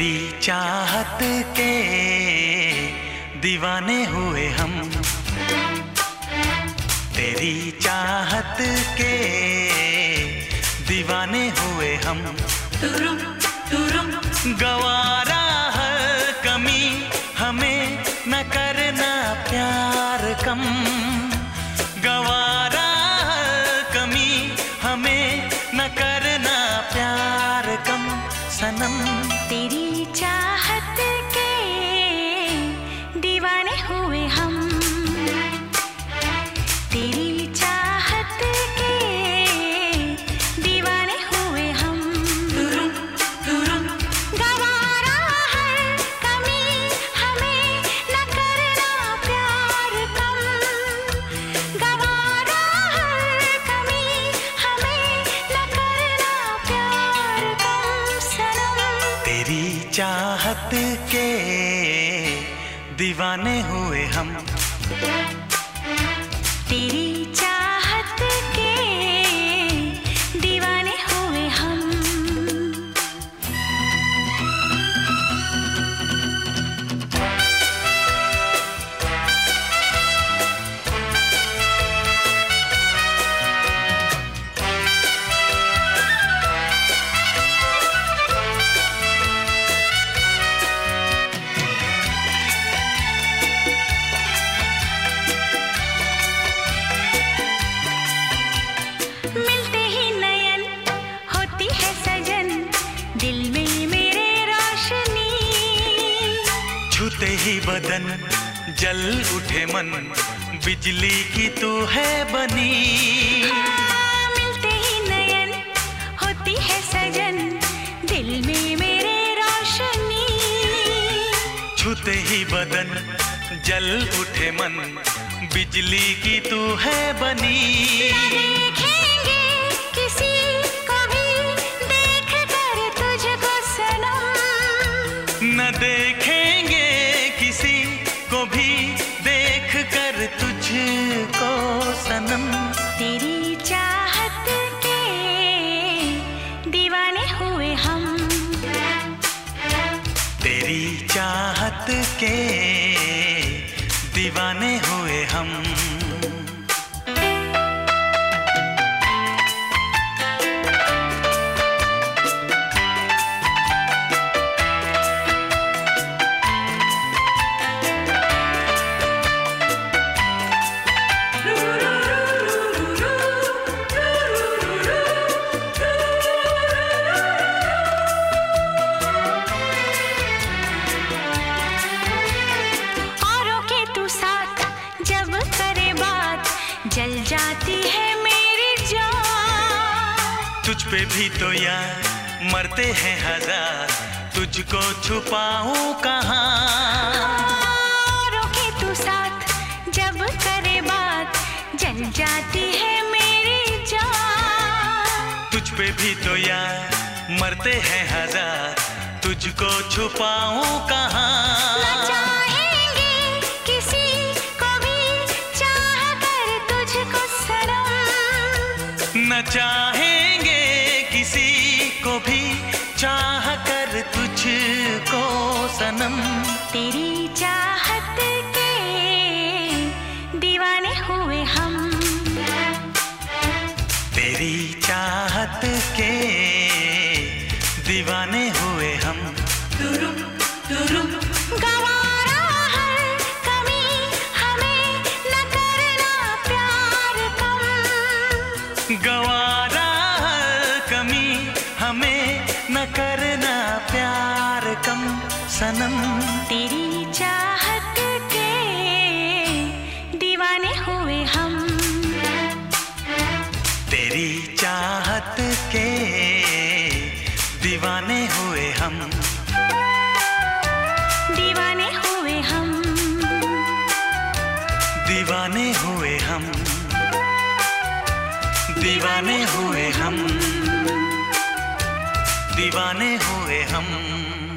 चाहत के दीवाने हुए हम। तेरी चाहत के दीवाने हुए हम। गवारा हर कमी हमें न करना प्यार कम। गवारा हर कमी हमें न करना प्यार कम। सनम तेरी चाहत चाहत के दीवाने हुए हम। तेरी होती है सजन दिल में मेरे रोशनी। छूते ही बदन जल उठे मन बिजली की तू है बनी। हाँ, मिलते ही नयन होती है सजन दिल में मेरे रोशनी। छूते ही बदन जल उठे मन बिजली की तू है बनी। देखेंगे किसी को भी देख कर तुझको सनम। तेरी चाहत के दीवाने हुए हम। तेरी चाहत के दीवाने हुए जल जाती है मेरी जान। तुझ पे भी तो यार मरते हैं हज़ार तुझको छुपाऊं कहाँ? रोके तू साथ जब करे बात जल जाती है मेरी जान। तुझ पे भी तो यार मरते हैं हज़ार तुझको छुपाऊं न कहाँ न चाहेंगे किसी को भी चाह कर तुझको सनम। तेरी चाहत के दीवाने हुए हम। तेरी चाहत के दीवाने हुए हम। दीवाने हुए हम। दीवाने हुए हम। दीवाने हुए हम। दीवाने हुए हम।